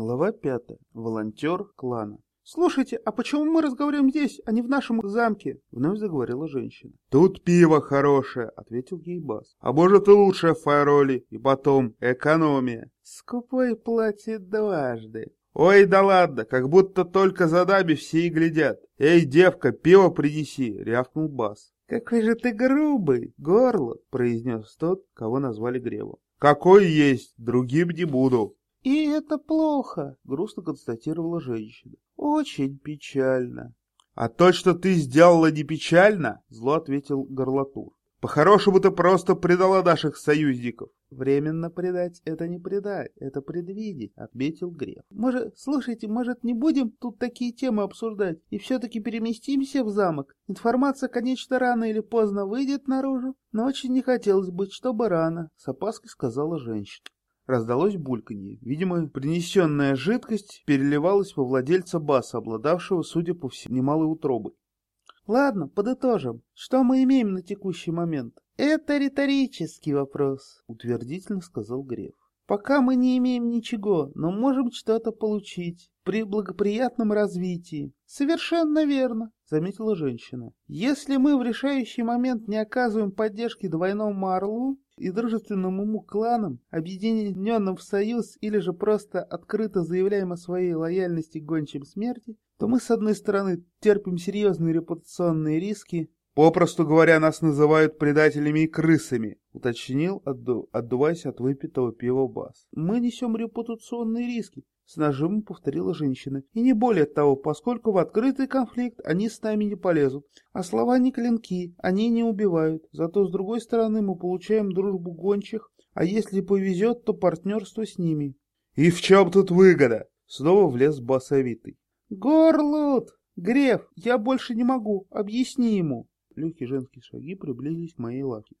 Глава пятая. Волонтер клана. «Слушайте, а почему мы разговариваем здесь, а не в нашем замке?» — вновь заговорила женщина. «Тут пиво хорошее», — ответил ей Бас. «А может и лучшее в Файроле, и потом экономия». «Скупой платит дважды». «Ой, да ладно, как будто только за дами все и глядят. Эй, девка, пиво принеси», — рявкнул Бас. «Какой же ты грубый, горло», — произнес тот, кого назвали Гревом. «Какой есть, другим не буду». «И это плохо», — грустно констатировала женщина. Очень печально. А то, что ты сделала, не печально, зло ответил Горлатур. По-хорошему ты просто предала наших союзников. Временно предать — это не предать, это предвидеть, — отметил Греф. Может, слушайте, может, не будем тут такие темы обсуждать и все-таки переместимся в замок? Информация, конечно, рано или поздно выйдет наружу, но очень не хотелось бы, чтобы рано, — с опаской сказала женщина. Раздалось бульканье. Видимо, принесенная жидкость переливалась во владельца баса, обладавшего, судя по всему, немалой утробой. Ладно, подытожим. Что мы имеем на текущий момент? Это риторический вопрос, утвердительно сказал Греф. Пока мы не имеем ничего, но можем что-то получить при благоприятном развитии. Совершенно верно, заметила женщина. Если мы в решающий момент не оказываем поддержки двойному орлу, и дружественным ему кланам, объединенным в союз или же просто открыто заявляем о своей лояльности гончим смерти, то мы, с одной стороны, терпим серьезные репутационные риски, «Попросту говоря, нас называют предателями и крысами», — уточнил, отду... отдуваясь от выпитого пива Бас. «Мы несем репутационные риски», — с нажимом повторила женщина. «И не более того, поскольку в открытый конфликт они с нами не полезут. А слова не клинки, они не убивают. Зато, с другой стороны, мы получаем дружбу гончих, а если повезет, то партнерство с ними». «И в чем тут выгода?» — снова влез басовитый. «Горлут! Греф, я больше не могу, объясни ему!» Легкие женские шаги приблизились к моей лавке.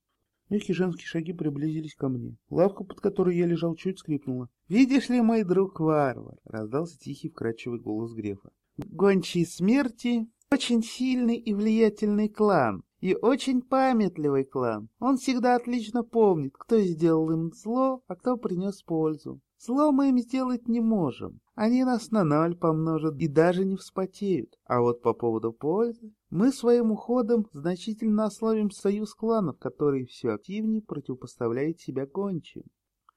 Легкие женские шаги приблизились ко мне. Лавка, под которой я лежал, чуть скрипнула. «Видишь ли, мой друг варвар?» — раздался тихий вкрадчивый голос Грефа. «Гончие смерти — очень сильный и влиятельный клан, и очень памятливый клан. Он всегда отлично помнит, кто сделал им зло, а кто принес пользу. Зло мы им сделать не можем. Они нас на ноль помножат и даже не вспотеют. А вот по поводу пользы, мы своим уходом значительно ослабим союз кланов, который все активнее противопоставляет себя гончим.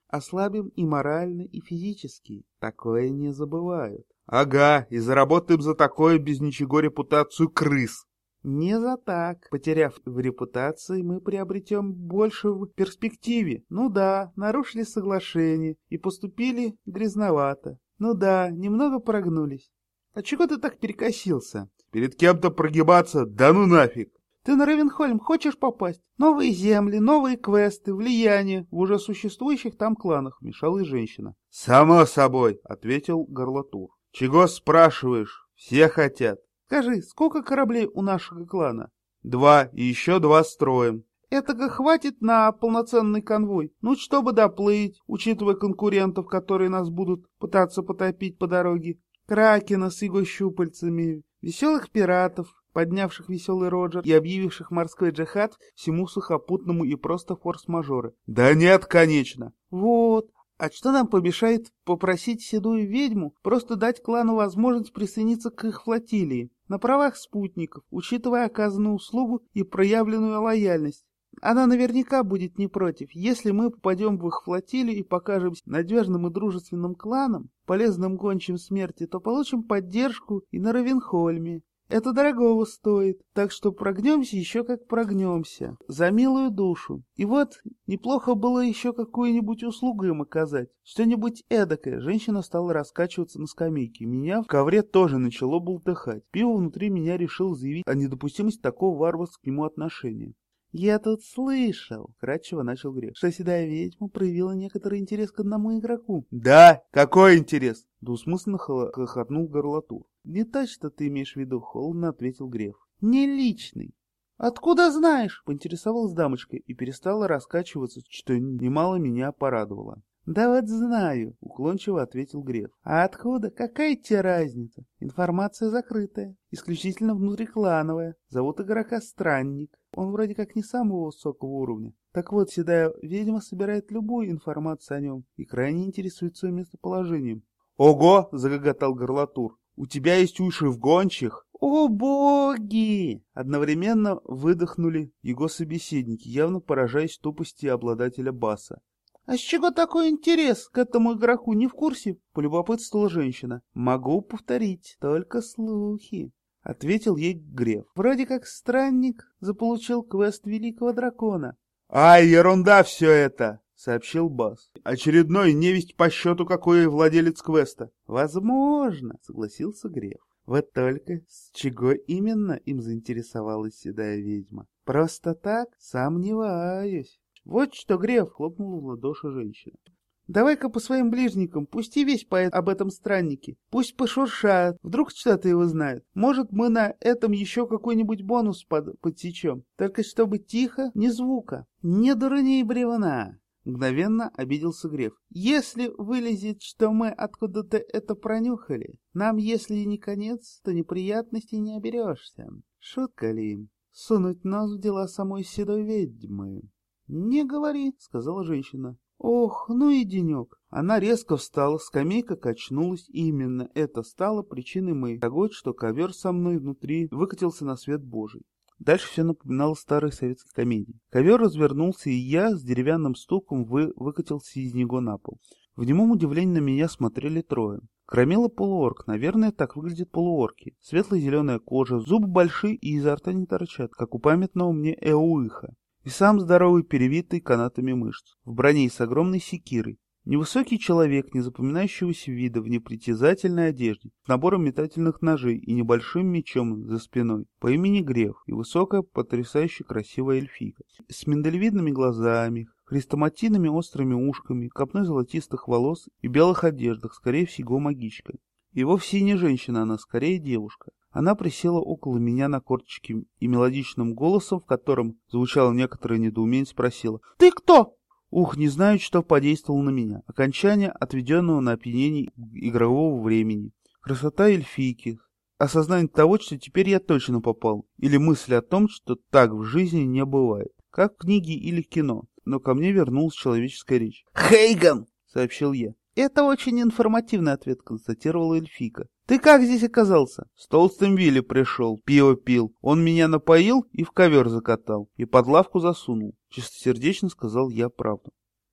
Ослабим и морально, и физически. Такое не забывают. Ага, и заработаем за такое без ничего репутацию крыс. Не за так. Потеряв в репутации, мы приобретем больше в перспективе. Ну да, нарушили соглашение и поступили грязновато. Ну да, немного прогнулись. А чего ты так перекосился? Перед кем-то прогибаться, да ну нафиг. Ты на Равенхольм хочешь попасть? Новые земли, новые квесты, влияние в уже существующих там кланах, мешалась женщина. Само собой, ответил Горлатур. Чего спрашиваешь? Все хотят. Скажи, сколько кораблей у нашего клана? Два, и еще два строим. Этого хватит на полноценный конвой. Ну, чтобы доплыть, учитывая конкурентов, которые нас будут пытаться потопить по дороге. Кракена с его щупальцами, веселых пиратов, поднявших веселый Роджер и объявивших морской джихад всему сухопутному и просто форс-мажоры. Да нет, конечно. Вот. А что нам помешает попросить седую ведьму просто дать клану возможность присоединиться к их флотилии на правах спутников, учитывая оказанную услугу и проявленную лояльность? Она наверняка будет не против, если мы попадем в их флотилию и покажемся надежным и дружественным кланом, полезным гончим смерти, то получим поддержку и на Равенхольме. Это дорогого стоит, так что прогнемся еще как прогнемся, за милую душу. И вот, неплохо было еще какую-нибудь услугу им оказать, что-нибудь эдакое. Женщина стала раскачиваться на скамейке, меня в ковре тоже начало бултыхать. Пиво внутри меня решил заявить о недопустимости такого варварского к нему отношения. «Я тут слышал», — кратчево начал Грек, «что седая ведьма проявила некоторый интерес к одному игроку». «Да? Какой интерес?» — двусмысленно хохотнул горлотур. «Не то, что ты имеешь в виду», — холодно ответил Греф. «Не личный». «Откуда знаешь?» — поинтересовалась дамочка и перестала раскачиваться, что немало меня порадовало. «Да вот знаю», — уклончиво ответил Греф. «А откуда? Какая тебе разница? Информация закрытая, исключительно внутриклановая. Зовут игрока Странник. Он вроде как не самого высокого уровня. Так вот, седая ведьма собирает любую информацию о нем и крайне интересуется его местоположением. «Ого!» — загоготал горлатур. «У тебя есть уши в гончих?» «О, боги!» — одновременно выдохнули его собеседники, явно поражаясь тупости обладателя баса. «А с чего такой интерес к этому игроку, не в курсе?» — полюбопытствовала женщина. «Могу повторить, только слухи». — ответил ей Греф. «Вроде как странник заполучил квест Великого Дракона». «Ай, ерунда все это!» — сообщил Бас. «Очередной невесть по счету какой владелец квеста». «Возможно», — согласился Греф. Вот только с чего именно им заинтересовалась седая ведьма? Просто так? Сомневаюсь. Вот что, Греф, хлопнула в ладоши женщина. Давай-ка по своим ближникам, пусти весь по об этом страннике. Пусть пошуршат, вдруг что-то его знают. Может, мы на этом еще какой-нибудь бонус под подсечем. Только чтобы тихо, ни звука. Не дурней бревна. Мгновенно обиделся Греф. «Если вылезет, что мы откуда-то это пронюхали, нам, если не конец, то неприятностей не оберешься. Шутка ли? Сунуть нос в дела самой седой ведьмы?» «Не говори», — сказала женщина. Ох, ну и денек. Она резко встала, скамейка качнулась, и именно это стало причиной моей того, что ковер со мной внутри выкатился на свет Божий. Дальше все напоминало старые советские комедии. Ковер развернулся, и я с деревянным стуком вы... выкатился из него на пол. В немом удивлении на меня смотрели трое. Кромела полуорк, наверное, так выглядят полуорки. Светло-зеленая кожа, зубы большие и изо рта не торчат, как у памятного мне Эуиха и сам здоровый, перевитый канатами мышц, в броне с огромной секирой. Невысокий человек, не запоминающегося вида, в непритязательной одежде, с набором метательных ножей и небольшим мечом за спиной, по имени Греф, и высокая, потрясающе красивая эльфийка, с миндалевидными глазами, хрестоматийными острыми ушками, копной золотистых волос и белых одеждах, скорее всего, магичка. И вовсе не женщина она, скорее девушка. Она присела около меня на корточки и мелодичным голосом, в котором звучало некоторое недоумение, спросила «Ты кто?» Ух, не знаю, что подействовало на меня. Окончание отведенного на опьянение игрового времени. Красота эльфийки. Осознание того, что теперь я точно попал. Или мысль о том, что так в жизни не бывает. Как в книге или кино. Но ко мне вернулась человеческая речь. «Хейган!» — сообщил я. «Это очень информативный ответ», — констатировала эльфийка. «Ты как здесь оказался?» «С толстым Вилли пришел, пиво пил. Он меня напоил и в ковер закатал, и под лавку засунул». Чистосердечно сказал я правду.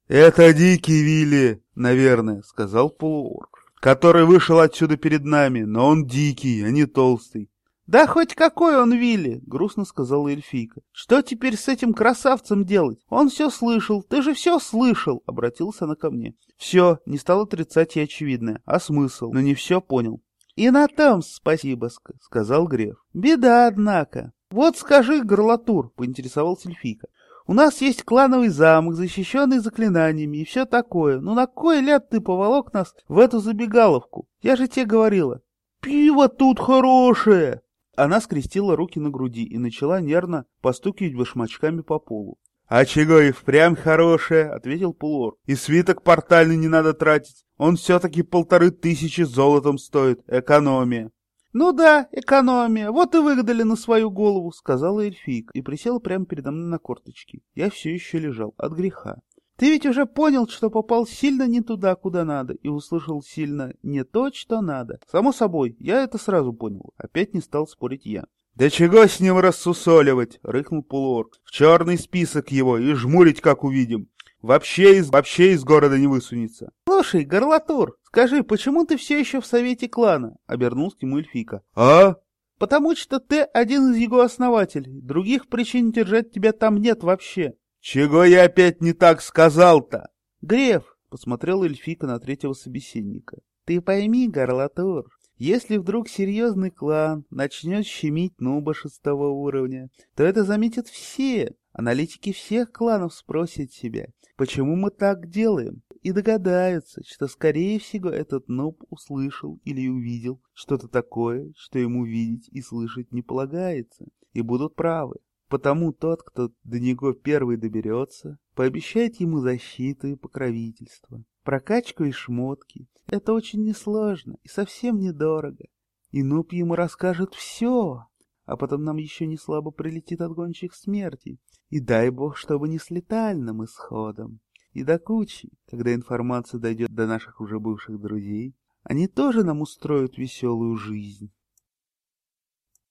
«Это дикий Вилли, наверное», — сказал полуорк, «который вышел отсюда перед нами, но он дикий, а не толстый. «Да хоть какой он Вилли!» — грустно сказала эльфийка. «Что теперь с этим красавцем делать? Он все слышал, ты же все слышал!» — обратился она ко мне. «Все, не стал отрицать и очевидное, а смысл, но не все понял». «И на том спасибо», — сказал Греф. «Беда, однако». «Вот скажи, горлатур», — поинтересовался эльфийка. «У нас есть клановый замок, защищенный заклинаниями и все такое. Ну на кой ляд ты поволок нас в эту забегаловку? Я же тебе говорила». «Пиво тут хорошее!» Она скрестила руки на груди и начала нервно постукивать башмачками по полу. «А чего и впрямь хорошее», — ответил Пулор. «И свиток портальный не надо тратить. Он все-таки полторы тысячи золотом стоит. Экономия». «Ну да, экономия. Вот и выгадали на свою голову», — сказала эльфийка и присела прямо передо мной на корточки. Я все еще лежал от греха. Ты ведь уже понял, что попал сильно не туда, куда надо, и услышал сильно не то, что надо. Само собой, я это сразу понял. Опять не стал спорить я. «Да чего с ним рассусоливать?» — рыкнул полуорг. «В черный список его и жмурить, как увидим. Вообще из, вообще из города не высунется». «Слушай, горлатур, скажи, почему ты все еще в совете клана?» — обернулся к нему эльфика. «А?» «Потому что ты один из его основателей. Других причин держать тебя там нет вообще». «Чего я опять не так сказал-то?» «Греф!» — посмотрел эльфика на третьего собеседника. «Ты пойми, горлатур, если вдруг серьезный клан начнет щемить нуба шестого уровня, то это заметят все. Аналитики всех кланов спросят себя, почему мы так делаем, и догадаются, что, скорее всего, этот нуб услышал или увидел что-то такое, что ему видеть и слышать не полагается, и будут правы. Потому тот, кто до него первый доберется, пообещает ему защиту и покровительство, прокачку и шмотки. Это очень несложно и совсем недорого. И Нуб ему расскажет все, а потом нам еще не слабо прилетит от гонщик смерти. И дай бог, чтобы не с летальным исходом. И до кучи, когда информация дойдет до наших уже бывших друзей, Они тоже нам устроят веселую жизнь.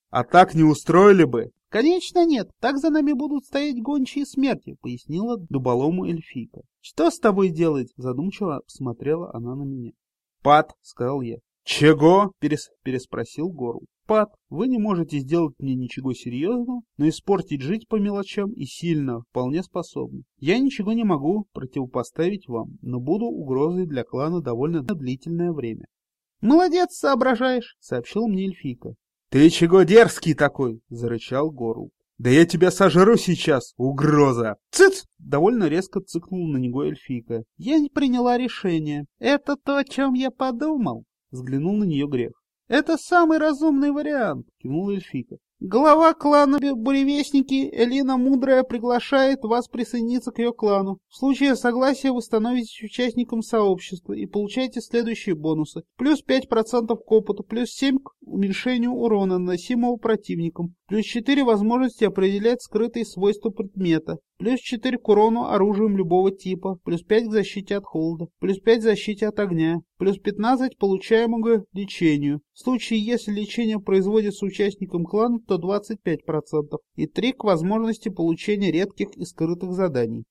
А так не устроили бы? Конечно нет, так за нами будут стоять гончие смерти, пояснила дуболому эльфийка. Что с тобой делать? Задумчиво посмотрела она на меня. Пат, сказал я. Чего? Перес... переспросил Гору. Пат, вы не можете сделать мне ничего серьезного, но испортить жить по мелочам и сильно вполне способны. Я ничего не могу противопоставить вам, но буду угрозой для клана довольно длительное время. «Молодец, соображаешь», — сообщил мне эльфийка. «Ты чего дерзкий такой?» — зарычал Горл. «Да я тебя сожру сейчас, угроза!» «Цыц!» — довольно резко цыкнул на него эльфийка. «Я не приняла решение. Это то, о чем я подумал!» — взглянул на нее грех. «Это самый разумный вариант!» — кивнула эльфийка. Глава клана Буревестники Элина Мудрая приглашает вас присоединиться к ее клану. В случае согласия вы становитесь участником сообщества и получаете следующие бонусы. Плюс 5% к опыту, плюс 7 к уменьшению урона, наносимого противником, плюс 4 возможности определять скрытые свойства предмета, плюс 4 к урону оружием любого типа, плюс 5 к защите от холода, плюс 5 к защите от огня, плюс 15 получаемого лечению. В случае, если лечение производится участником клана, то 25%, и 3 к возможности получения редких и скрытых заданий.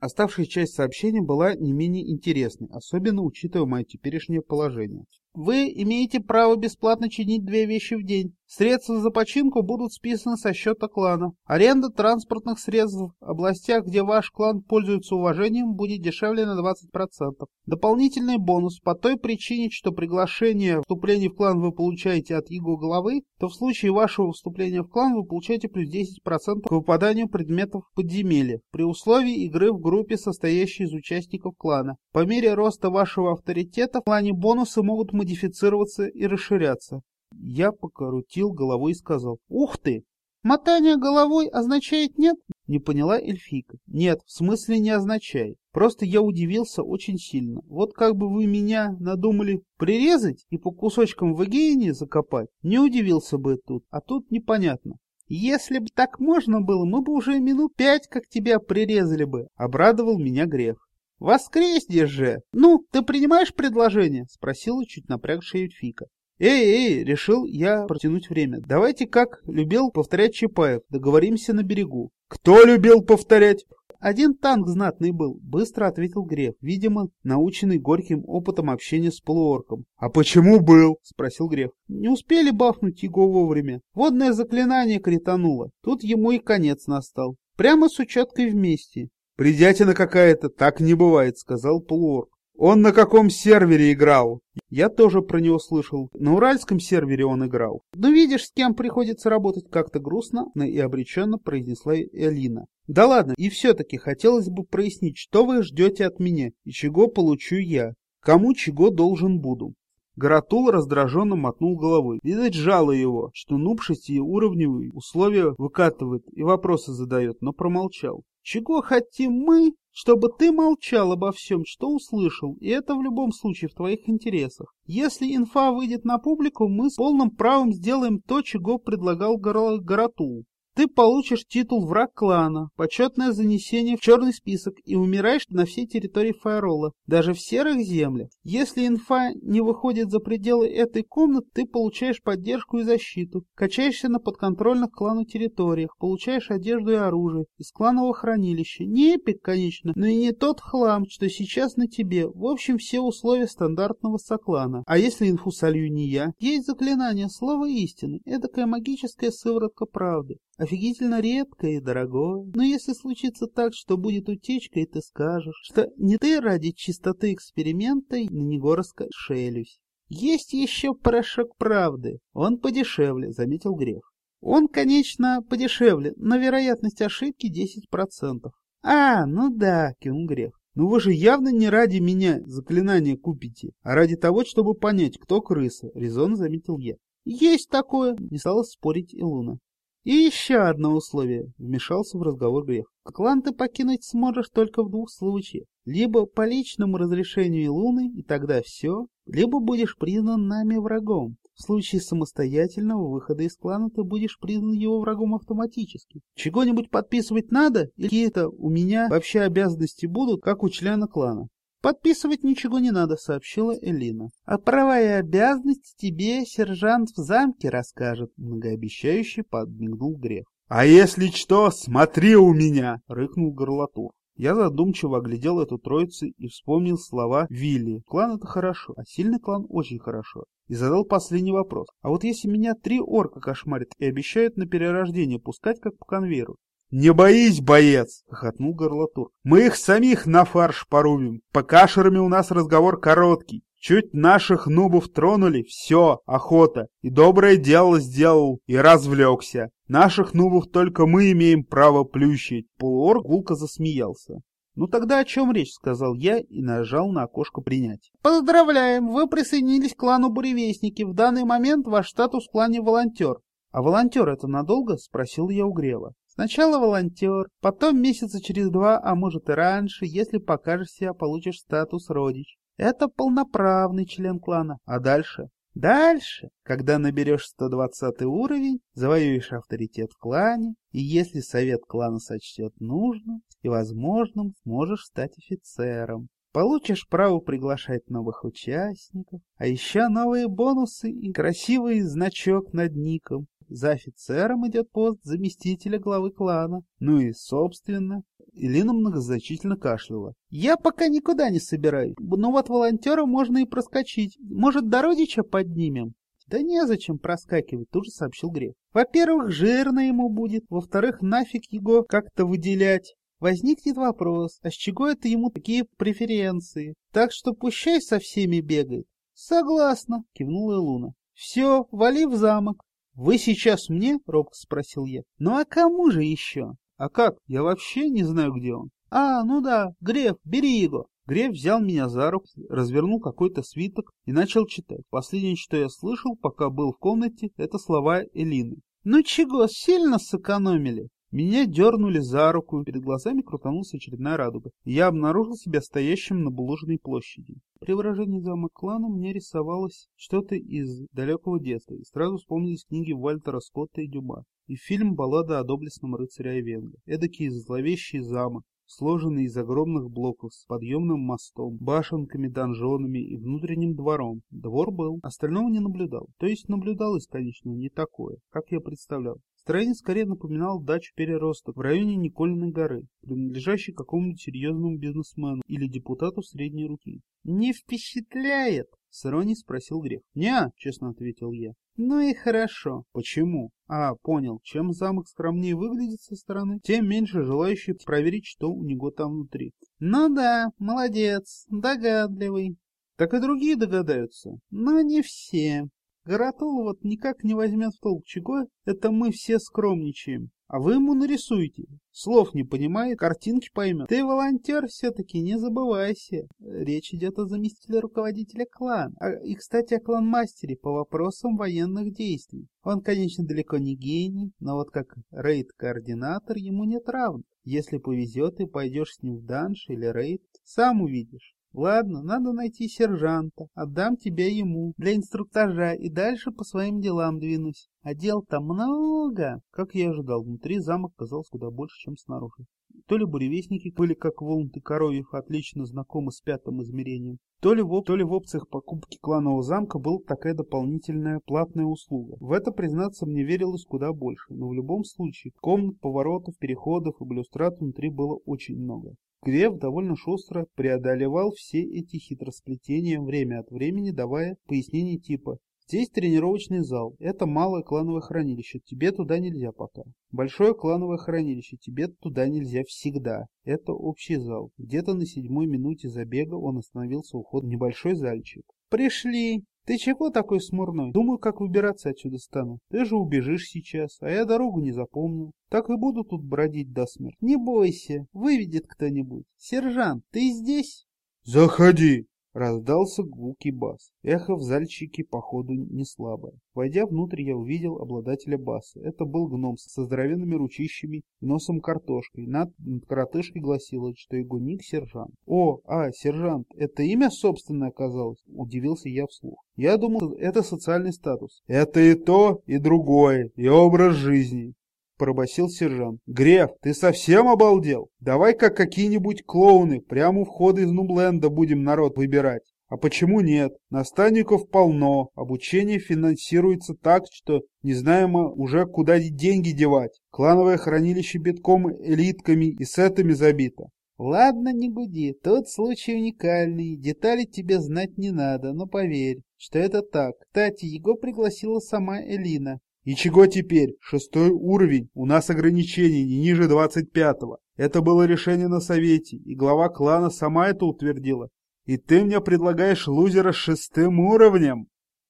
Оставшая часть сообщения была не менее интересной, особенно учитывая мое теперешнее положение. Вы имеете право бесплатно чинить две вещи в день. Средства за починку будут списаны со счета клана. Аренда транспортных средств в областях, где ваш клан пользуется уважением, будет дешевле на 20%. Дополнительный бонус по той причине, что приглашение вступления в клан вы получаете от его главы, то в случае вашего вступления в клан вы получаете плюс 10% к выпаданию предметов подземелья, при условии игры в группе, состоящей из участников клана. По мере роста вашего авторитета в клане бонусы могут модифицироваться и расширяться. Я покрутил головой и сказал, «Ух ты! Мотание головой означает нет?» Не поняла эльфийка. «Нет, в смысле не означает. Просто я удивился очень сильно. Вот как бы вы меня надумали прирезать и по кусочкам в Эгеине закопать, не удивился бы тут, а тут непонятно. Если бы так можно было, мы бы уже минут пять как тебя прирезали бы, обрадовал меня грех. Воскреснешь же! Ну, ты принимаешь предложение? Спросила чуть напрягшая эльфийка. «Эй, эй!» — решил я протянуть время. «Давайте, как любил повторять Чапаев, договоримся на берегу». «Кто любил повторять?» «Один танк знатный был», — быстро ответил Греф, видимо, наученный горьким опытом общения с полуорком. «А почему был?» — спросил Греф. «Не успели бахнуть его вовремя. Водное заклинание критануло. Тут ему и конец настал. Прямо с учеткой вместе». «Придятина какая-то, так не бывает», — сказал полуорк. Он на каком сервере играл? Я тоже про него слышал. На уральском сервере он играл. Ну видишь, с кем приходится работать как-то грустно и обреченно произнесла Элина. Да ладно, и все-таки хотелось бы прояснить, что вы ждете от меня и чего получу я. Кому чего должен буду. Гаратул раздраженно мотнул головой. Видать, жало его, что нуб шестиуровневые условия выкатывает и вопросы задает, но промолчал. Чего хотим мы, чтобы ты молчал обо всем, что услышал, и это в любом случае в твоих интересах. Если инфа выйдет на публику, мы с полным правом сделаем то, чего предлагал Гаратул. Ты получишь титул враг клана, почетное занесение в черный список и умираешь на всей территории Файрола, даже в серых землях. Если инфа не выходит за пределы этой комнаты, ты получаешь поддержку и защиту, качаешься на подконтрольных клану территориях, получаешь одежду и оружие из кланового хранилища. Не эпик, конечно, но и не тот хлам, что сейчас на тебе. В общем, все условия стандартного соклана. А если инфу солью не я? Есть заклинание, слово истины, эдакая магическая сыворотка правды. Офигительно редкое и дорогое. Но если случится так, что будет утечка, и ты скажешь, что не ты ради чистоты эксперимента на него раскошелюсь. Есть еще порошок правды. Он подешевле, заметил Грех. Он, конечно, подешевле, но вероятность ошибки 10%. А, ну да, кивнул Грех. Ну вы же явно не ради меня заклинание купите, а ради того, чтобы понять, кто крыса, резонно заметил я. Есть такое, не стала спорить и Луна. И еще одно условие, вмешался в разговор Грех. Клан ты покинуть сможешь только в двух случаях. Либо по личному разрешению Луны, и тогда все, либо будешь признан нами врагом. В случае самостоятельного выхода из клана ты будешь признан его врагом автоматически. Чего-нибудь подписывать надо? Или какие-то у меня вообще обязанности будут, как у члена клана? Подписывать ничего не надо, сообщила Элина. А права и обязанности тебе сержант в замке расскажет, многообещающе подмигнул Греф. А если что, смотри у меня, рыкнул горлатур. Я задумчиво оглядел эту троицу и вспомнил слова Вилли. Клан это хорошо, а сильный клан очень хорошо. И задал последний вопрос. А вот если меня три орка кошмарят и обещают на перерождение пускать как по конвейеру, «Не боись, боец!» — хохотнул горлотур. «Мы их самих на фарш порубим. По кашерами у нас разговор короткий. Чуть наших нубов тронули, все, охота. И доброе дело сделал, и развлекся. Наших нубов только мы имеем право плющить. Полуорг гулко засмеялся. «Ну тогда о чем речь?» — сказал я и нажал на окошко принять. «Поздравляем! Вы присоединились к клану Буревестники. В данный момент ваш статус в клане волонтер». «А волонтер это надолго?» — спросил я у Грева. Сначала волонтер, потом месяца через два, а может и раньше, если покажешь себя, получишь статус родич. Это полноправный член клана. А дальше? Дальше, когда наберешь 120 уровень, завоюешь авторитет в клане, и если совет клана сочтет нужным и возможным, сможешь стать офицером. Получишь право приглашать новых участников, а еще новые бонусы и красивый значок над ником. За офицером идет пост заместителя главы клана. Ну и, собственно, Элина многозначительно кашляла. «Я пока никуда не собираюсь, но вот волонтера можно и проскочить. Может, до родича поднимем?» «Да незачем проскакивать», — тут же сообщил Греф. «Во-первых, жирно ему будет, во-вторых, нафиг его как-то выделять. Возникнет вопрос, а с чего это ему такие преференции? Так что пущай со всеми бегает. Согласна, кивнула Луна. Все, вали в замок. «Вы сейчас мне?» — робко спросил я. «Ну а кому же еще?» «А как? Я вообще не знаю, где он». «А, ну да, Греф, бери его». Греф взял меня за руку, развернул какой-то свиток и начал читать. Последнее, что я слышал, пока был в комнате, это слова Элины. «Ну чего, сильно сэкономили?» Меня дернули за руку, перед глазами крутанулась очередная радуга, я обнаружил себя стоящим на Булужной площади. При выражении замок клана мне рисовалось что-то из далекого детства, и сразу вспомнились книги Вальтера Скотта и Дюма, и фильм «Баллада о доблестном рыцаре Айвенго», эдакий зловещий замок, сложенный из огромных блоков с подъемным мостом, башенками, донжонами и внутренним двором. Двор был, остального не наблюдал. То есть наблюдалось, конечно, не такое, как я представлял. Строение скорее напоминало дачу переросток в районе Никольной горы, принадлежащей какому-нибудь серьезному бизнесмену или депутату средней руки. «Не впечатляет?» — с иронией спросил Грех. «Не, честно ответил я. «Ну и хорошо. Почему?» «А, понял. Чем замок скромнее выглядит со стороны, тем меньше желающих проверить, что у него там внутри». «Ну да, молодец, догадливый». «Так и другие догадаются, но не все. Гаратол вот никак не возьмет в толк, чего это мы все скромничаем. А вы ему нарисуете. Слов не понимает, картинки поймет. Ты волонтер все-таки, не забывайся. Речь идет о заместителе руководителя клана. А, и, кстати, о клан-мастере по вопросам военных действий. Он, конечно, далеко не гений, но вот как рейд-координатор ему нет равных. Если повезет и пойдешь с ним в данж или рейд, сам увидишь. Ладно, надо найти сержанта. Отдам тебя ему для инструктажа и дальше по своим делам двинусь. А дел-то много. Как я ожидал, внутри замок казался куда больше, чем снаружи. То ли буревестники были, как Волнт и Коровьев, отлично знакомы с пятым измерением, то ли, в, то ли в опциях покупки кланового замка была такая дополнительная платная услуга. В это, признаться, мне верилось куда больше, но в любом случае комнат, поворотов, переходов и блюстрат внутри было очень много. Греф довольно шустро преодолевал все эти хитросплетения, время от времени давая пояснения типа Здесь тренировочный зал. Это малое клановое хранилище. Тебе туда нельзя пока. Большое клановое хранилище. Тебе туда нельзя всегда. Это общий зал. Где-то на седьмой минуте забега он остановился у входа в небольшой зальчик. «Пришли!» «Ты чего такой смурной? Думаю, как выбираться отсюда стану. Ты же убежишь сейчас, а я дорогу не запомнил. Так и буду тут бродить до смерти. Не бойся, выведет кто-нибудь. Сержант, ты здесь?» «Заходи!» Раздался гулкий бас. Эхо в зальчике, походу, не слабое. Войдя внутрь, я увидел обладателя баса. Это был гном со здоровенными ручищами и носом картошкой. Над, над коротышкой гласило, что его ник сержант. «О, а, сержант, это имя собственное оказалось?» Удивился я вслух. Я думал, это социальный статус. «Это и то, и другое, и образ жизни. Пробасил сержант. «Греф, ты совсем обалдел? Давай как какие-нибудь клоуны, прямо у входа из Нубленда будем народ выбирать. А почему нет? Наставников полно, обучение финансируется так, что не знаем уже куда деньги девать. Клановое хранилище битком элитками и сетами забито. Ладно, не гуди, тот случай уникальный, детали тебе знать не надо, но поверь, что это так. Кстати, его пригласила сама Элина. И чего теперь? Шестой уровень, у нас ограничений не ниже двадцать пятого. Это было решение на совете, и глава клана сама это утвердила. И ты мне предлагаешь лузера с шестым уровнем?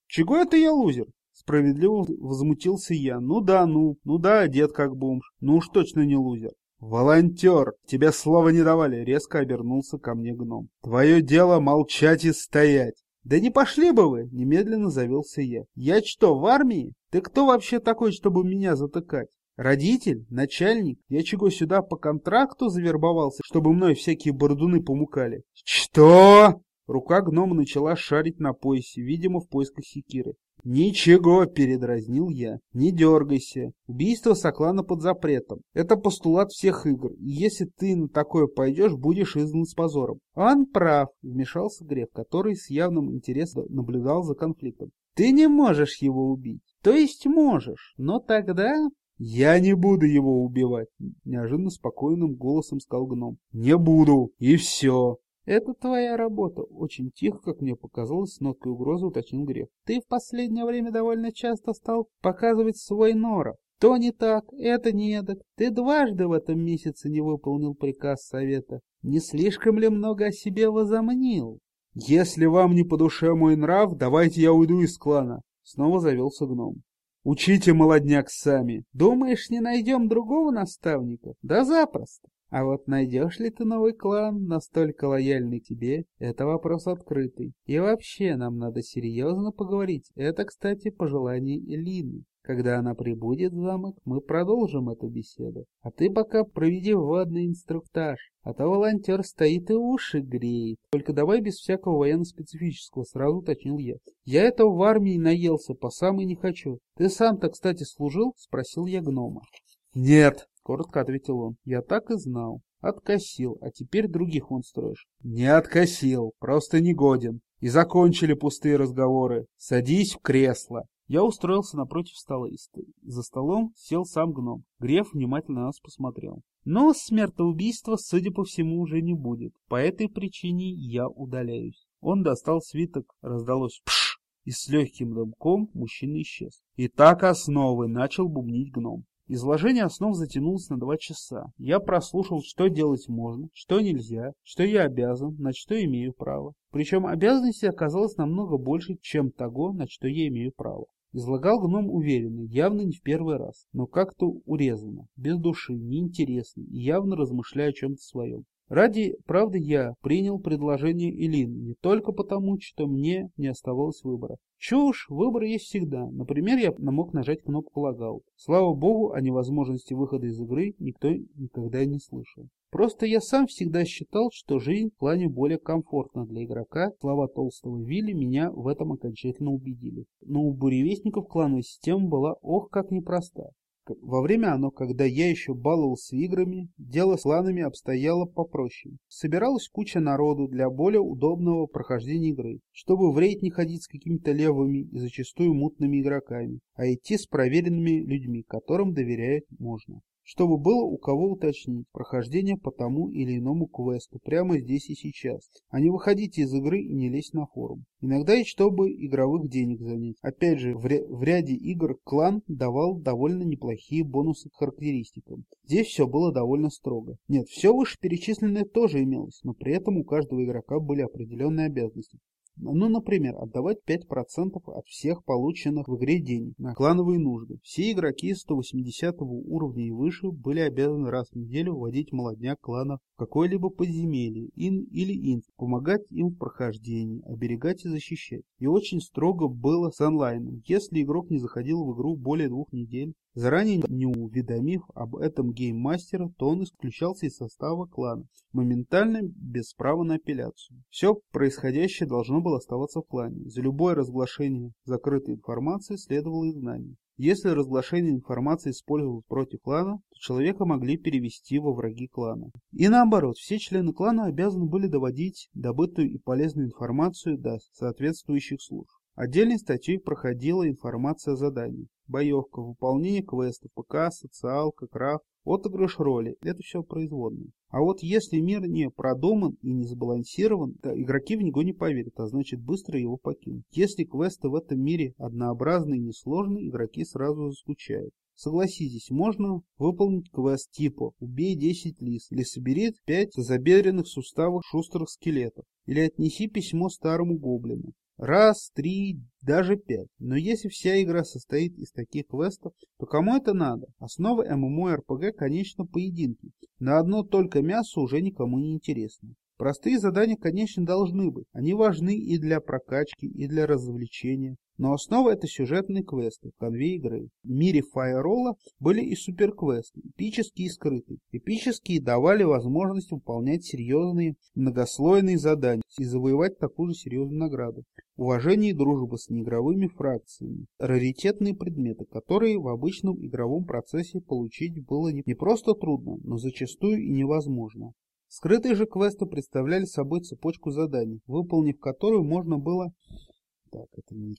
Чего это я лузер? Справедливо возмутился я. Ну да, ну, ну да, одет как бомж. Ну уж точно не лузер. «Волонтер! Тебе слова не давали!» — резко обернулся ко мне гном. «Твое дело молчать и стоять!» «Да не пошли бы вы!» — немедленно завелся я. «Я что, в армии? Ты кто вообще такой, чтобы меня затыкать? Родитель? Начальник? Я чего сюда по контракту завербовался, чтобы мной всякие бордуны помукали?» «Что?» Рука гнома начала шарить на поясе, видимо, в поисках секиры. «Ничего», — передразнил я, — «не дергайся. Убийство Соклана под запретом. Это постулат всех игр, и если ты на такое пойдешь, будешь изгнан с позором». «Он прав», — вмешался Греф, который с явным интересом наблюдал за конфликтом. «Ты не можешь его убить. То есть можешь, но тогда...» «Я не буду его убивать», — неожиданно спокойным голосом сказал гном. «Не буду, и все». «Это твоя работа», — очень тихо, как мне показалось, с ноткой угрозы уточнил Греф. «Ты в последнее время довольно часто стал показывать свой норов. То не так, это не эдак. Ты дважды в этом месяце не выполнил приказ совета. Не слишком ли много о себе возомнил?» «Если вам не по душе мой нрав, давайте я уйду из клана», — снова завелся гном. «Учите молодняк сами». «Думаешь, не найдем другого наставника?» «Да запросто. А вот найдешь ли ты новый клан, настолько лояльный тебе, это вопрос открытый. И вообще нам надо серьезно поговорить. Это, кстати, пожелание Элины. Когда она прибудет в замок, мы продолжим эту беседу. А ты пока проведи вводный инструктаж. А то волонтер стоит и уши греет. Только давай без всякого военно-специфического, сразу уточнил я. Я этого в армии наелся, по самой не хочу. Ты сам-то, кстати, служил? Спросил я гнома. Нет, — коротко ответил он. «Я так и знал. Откосил, а теперь других он строишь». «Не откосил, просто негоден. И закончили пустые разговоры. Садись в кресло». Я устроился напротив стола и за столом сел сам гном. Греф внимательно на нас посмотрел. Но смертоубийства, судя по всему, уже не будет. По этой причине я удаляюсь. Он достал свиток, раздалось «пш», и с легким дымком мужчина исчез. И так основы начал бубнить гном. Изложение основ затянулось на два часа. Я прослушал, что делать можно, что нельзя, что я обязан, на что имею право. Причем обязанностей оказалось намного больше, чем того, на что я имею право. Излагал гном уверенно, явно не в первый раз, но как-то урезанно, без души, неинтересно и явно размышляя о чем-то своем. Ради правды я принял предложение Илины не только потому, что мне не оставалось выбора. Чушь, выбор есть всегда. Например, я мог нажать кнопку логаут. Слава богу, о невозможности выхода из игры никто никогда не слышал. Просто я сам всегда считал, что жизнь в плане более комфортна для игрока. Слова толстого Вилли меня в этом окончательно убедили. Но у буревестников клановая система была ох как непроста. Во время оно, когда я еще баловался играми, дело с кланами обстояло попроще. Собиралась куча народу для более удобного прохождения игры, чтобы в рейд не ходить с какими-то левыми и зачастую мутными игроками, а идти с проверенными людьми, которым доверять можно чтобы было у кого уточнить прохождение по тому или иному квесту прямо здесь и сейчас, а не выходите из игры и не лезть на форум. Иногда и чтобы игровых денег занять. Опять же, в, ря в ряде игр клан давал довольно неплохие бонусы к характеристикам. Здесь все было довольно строго. Нет, все вышеперечисленное тоже имелось, но при этом у каждого игрока были определенные обязанности. Ну, например, отдавать 5% от всех полученных в игре денег на клановые нужды. Все игроки 180 уровня и выше были обязаны раз в неделю вводить молодняк клана какое-либо подземелье ин или инт, помогать им в прохождении, оберегать и защищать. И очень строго было с онлайном. Если игрок не заходил в игру более двух недель, Заранее не уведомив об этом гейммастера, то он исключался из состава клана, моментально без права на апелляцию. Все происходящее должно было оставаться в клане. За любое разглашение закрытой информации следовало изгнание. Если разглашение информации использовалось против клана, то человека могли перевести во враги клана. И наоборот, все члены клана обязаны были доводить добытую и полезную информацию до соответствующих служб. Отдельной статьей проходила информация о задании. Боевка, выполнение квестов, ПК, социалка, крафт, отыгрыш роли. Это все производное. А вот если мир не продуман и не сбалансирован, то игроки в него не поверят, а значит быстро его покинут. Если квесты в этом мире однообразные и несложные, игроки сразу заскучают. Согласитесь, можно выполнить квест типа «Убей 10 лис» или «Собери 5 забедренных суставов шустрых скелетов» или «Отнеси письмо старому гоблину». Раз, три, даже пять. Но если вся игра состоит из таких квестов, то кому это надо? Основа MMORPG, конечно, поединки. На одно только мясо уже никому не интересно. Простые задания, конечно, должны быть. Они важны и для прокачки, и для развлечения. Но основа это сюжетные квесты в конве игры. В мире Фаеролла были и суперквесты, эпические и скрытые. Эпические давали возможность выполнять серьезные многослойные задания и завоевать такую же серьезную награду. Уважение и дружба с неигровыми фракциями. Раритетные предметы, которые в обычном игровом процессе получить было не просто трудно, но зачастую и невозможно. Скрытые же квесты представляли собой цепочку заданий, выполнив которую можно было так, это не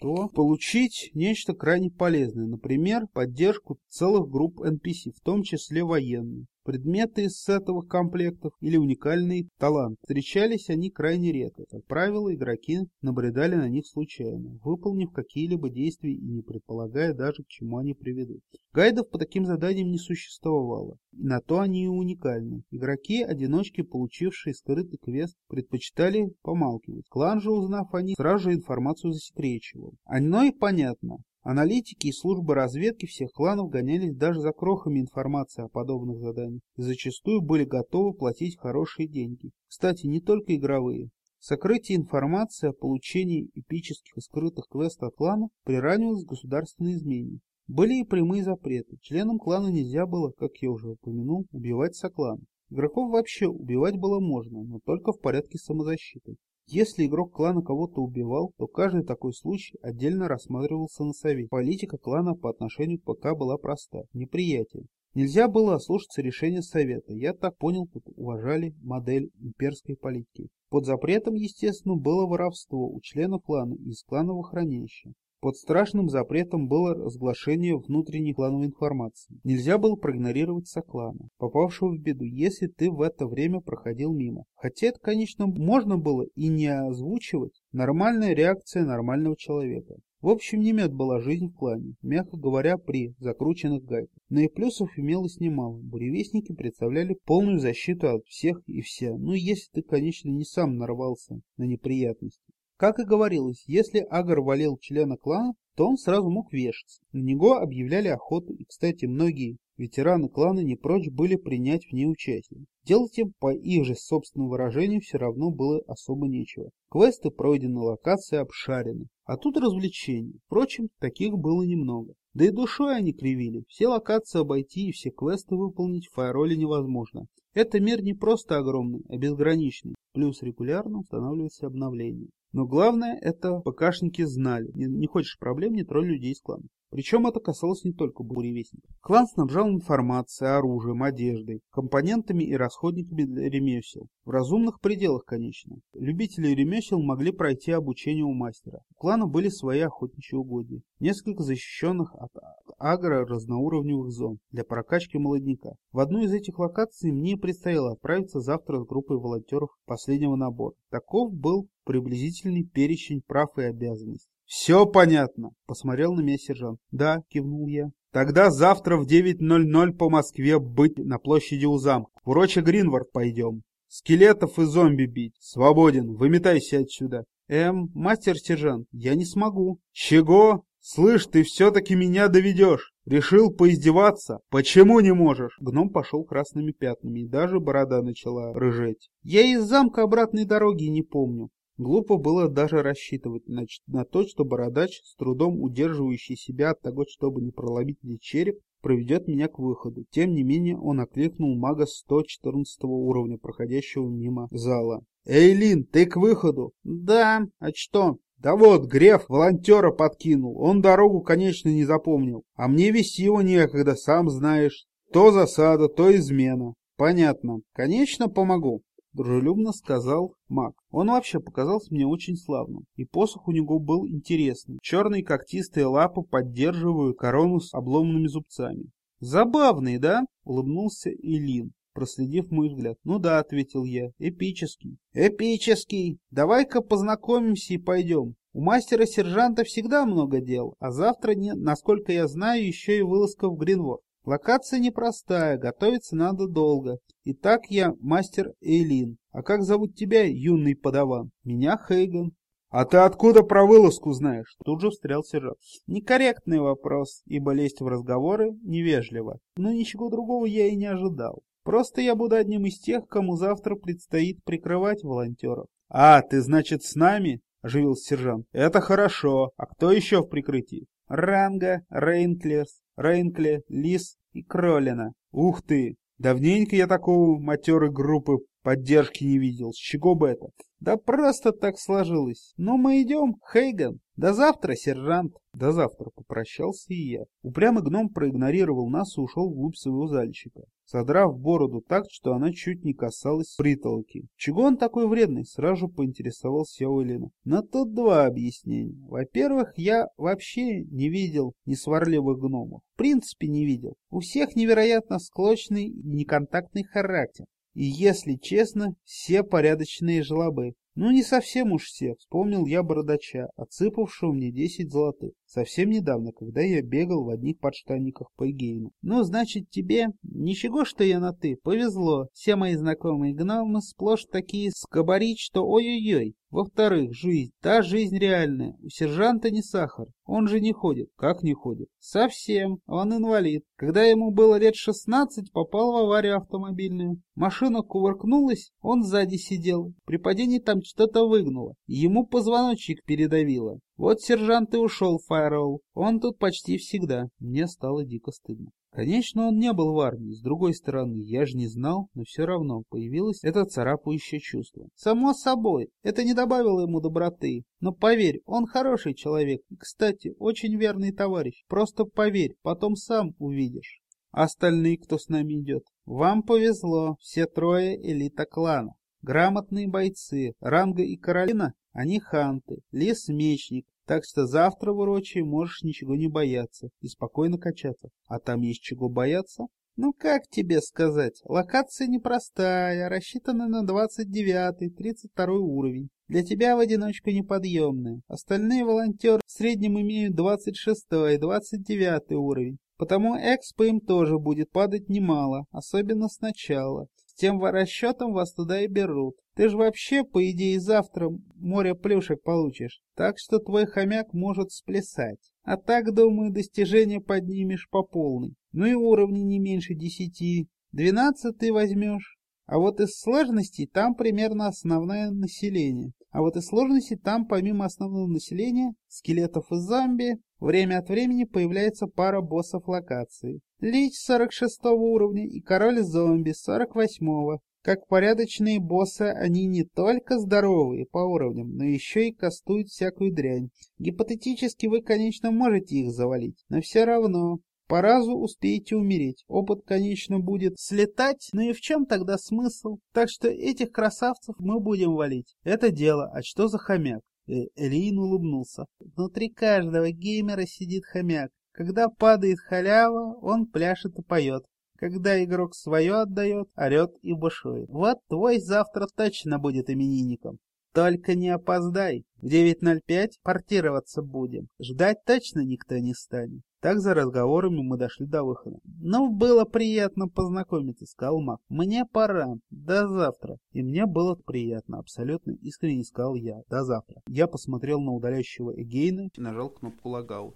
то получить нечто крайне полезное, например, поддержку целых групп NPC, в том числе военные. Предметы из сетовых комплектов или уникальный талант. Встречались они крайне редко. Как правило, игроки набредали на них случайно, выполнив какие-либо действия и не предполагая даже, к чему они приведут. Гайдов по таким заданиям не существовало. На то они и уникальны. Игроки-одиночки, получившие скрытый квест, предпочитали помалкивать. Клан же, узнав о них, сразу же информацию засекречивал. Оно и понятно. Аналитики и службы разведки всех кланов гонялись даже за крохами информации о подобных заданиях и зачастую были готовы платить хорошие деньги. Кстати, не только игровые. Сокрытие информации о получении эпических и скрытых квестов от клана приравнивалось к государственной измене. Были и прямые запреты. Членам клана нельзя было, как я уже упомянул, убивать соклана. Игроков вообще убивать было можно, но только в порядке самозащиты. Если игрок клана кого-то убивал, то каждый такой случай отдельно рассматривался на совете. Политика клана по отношению к ПК была проста – неприятие. Нельзя было ослушаться решения совета. Я так понял, тут уважали модель имперской политики. Под запретом, естественно, было воровство у членов клана из кланового хранилища. Под страшным запретом было разглашение внутренней клановой информации. Нельзя было проигнорировать соклана, попавшего в беду, если ты в это время проходил мимо. Хотя это, конечно, можно было и не озвучивать. Нормальная реакция нормального человека. В общем, не мед была жизнь в клане, мягко говоря, при закрученных гайках. Но и плюсов имелось немало. Буревестники представляли полную защиту от всех и вся. Ну, если ты, конечно, не сам нарвался на неприятности. Как и говорилось, если Агар валил члена клана, то он сразу мог вешаться. На него объявляли охоту, и, кстати, многие ветераны клана не прочь были принять в ней участие. Делать им, по их же собственному выражению, все равно было особо нечего. Квесты пройдены, локации обшарены. А тут развлечения. Впрочем, таких было немного. Да и душой они кривили. Все локации обойти и все квесты выполнить в фаероле невозможно. Это мир не просто огромный, а безграничный. Плюс регулярно устанавливается обновление. Но главное, это ПКшники знали. Не, не хочешь проблем, не тролль людей из клана. Причем это касалось не только буревестников. Клан снабжал информацией, оружием, одеждой, компонентами и расходниками для ремесел. В разумных пределах, конечно. Любители ремесел могли пройти обучение у мастера. У клана были свои охотничьи угодья. Несколько защищенных от агро разноуровневых зон для прокачки молодняка. В одну из этих локаций мне предстояло отправиться завтра с группой волонтеров последнего набора. Таков был приблизительный перечень прав и обязанностей. «Все понятно», — посмотрел на меня сержант. «Да», — кивнул я. «Тогда завтра в 9.00 по Москве быть на площади у замка. В Роче Гринвард пойдем. Скелетов и зомби бить. Свободен, выметайся отсюда». «Эм, мастер-сержант, я не смогу». «Чего? Слышь, ты все-таки меня доведешь. Решил поиздеваться? Почему не можешь?» Гном пошел красными пятнами, и даже борода начала рыжеть. «Я из замка обратной дороги не помню. Глупо было даже рассчитывать на, на то, что бородач, с трудом удерживающий себя от того, чтобы не проломить мне череп, проведет меня к выходу. Тем не менее, он окликнул мага 114 уровня, проходящего мимо зала. «Эй, Лин, ты к выходу?» «Да, а что?» Да вот, Греф волонтера подкинул, он дорогу, конечно, не запомнил. А мне вести его некогда, сам знаешь. То засада, то измена. Понятно. Конечно, помогу. Дружелюбно сказал маг. Он вообще показался мне очень славным, и посох у него был интересный. Черные когтистые лапы поддерживают корону с обломанными зубцами. «Забавный, да?» — улыбнулся Илин, проследив мой взгляд. «Ну да», — ответил я, — «эпический». «Эпический! Давай-ка познакомимся и пойдем. У мастера-сержанта всегда много дел, а завтра, не, насколько я знаю, еще и вылазка в Гринворд. Локация непростая, готовиться надо долго. Итак, я мастер Эйлин. А как зовут тебя, юный подаван? Меня Хейган. А ты откуда про вылазку знаешь? Тут же встрял сержант. Некорректный вопрос, ибо лезть в разговоры невежливо. Но ничего другого я и не ожидал. Просто я буду одним из тех, кому завтра предстоит прикрывать волонтеров. А, ты, значит, с нами? Оживился сержант. Это хорошо. А кто еще в прикрытии? Ранга, Рейнклерс, Рейнкле, Лис и Кролина. Ух ты! Давненько я такого матерой группы поддержки не видел. С чего бы это? Да просто так сложилось. Но мы идем, Хейган. До завтра, сержант. До завтра, попрощался и я. Упрямый гном проигнорировал нас и ушел вглубь своего зальчика, содрав бороду так, что она чуть не касалась притолки. Чего он такой вредный? Сразу поинтересовался я у Элина. Но тут два объяснения. Во-первых, я вообще не видел несварливых гномов. В принципе, не видел. У всех невероятно склочный и неконтактный характер. И, если честно, все порядочные жлобы. Ну, не совсем уж все, вспомнил я бородача, отсыпавшего мне десять золотых. Совсем недавно, когда я бегал в одних подштанниках по Эгейну. Ну, значит, тебе ничего, что я на «ты», повезло. Все мои знакомые гномы сплошь такие скобарить, что ой-ой-ой. Во-вторых, жизнь. Та жизнь реальная. У сержанта не сахар. Он же не ходит. Как не ходит? Совсем. Он инвалид. Когда ему было лет шестнадцать, попал в аварию автомобильную. Машина кувыркнулась, он сзади сидел. При падении там что-то выгнуло. Ему позвоночник передавило. Вот сержант и ушел в фаерол. Он тут почти всегда. Мне стало дико стыдно. Конечно, он не был в армии, с другой стороны, я же не знал, но все равно появилось это царапающее чувство. Само собой, это не добавило ему доброты, но поверь, он хороший человек и, кстати, очень верный товарищ. Просто поверь, потом сам увидишь. Остальные, кто с нами идет? Вам повезло, все трое элита клана. Грамотные бойцы, Ранга и Каролина, они ханты, Лес Мечник, так что завтра в урочи можешь ничего не бояться и спокойно качаться. А там есть чего бояться? Ну как тебе сказать, локация непростая, рассчитана на 29-32 уровень. Для тебя в одиночку неподъемная. Остальные волонтеры в среднем имеют 26 и 29 уровень. Потому экспо им тоже будет падать немало, особенно сначала. Тем расчетом вас туда и берут. Ты же вообще, по идее, завтра море плюшек получишь, так что твой хомяк может сплясать. А так, думаю, достижения поднимешь по полной. Ну и уровни не меньше десяти. Двенадцать ты возьмешь. А вот из сложностей там примерно основное население. А вот из сложностей там помимо основного населения, скелетов и зомби, время от времени появляется пара боссов локации. Лич 46 уровня и король зомби 48. Как порядочные боссы, они не только здоровые по уровням, но еще и кастуют всякую дрянь. Гипотетически вы, конечно, можете их завалить, но все равно по разу успеете умереть. Опыт, конечно, будет слетать, но и в чем тогда смысл? Так что этих красавцев мы будем валить. Это дело, а что за хомяк? Э Элиин улыбнулся. Внутри каждого геймера сидит хомяк. Когда падает халява, он пляшет и поет. Когда игрок свое отдает, орет и бушует. Вот твой завтра точно будет именинником. Только не опоздай. В 9.05 портироваться будем. Ждать точно никто не станет. Так за разговорами мы дошли до выхода. Ну, было приятно познакомиться, сказал Мак. Мне пора. До завтра. И мне было приятно, абсолютно искренне сказал я. До завтра. Я посмотрел на удаляющего Эгейна и нажал кнопку логаут.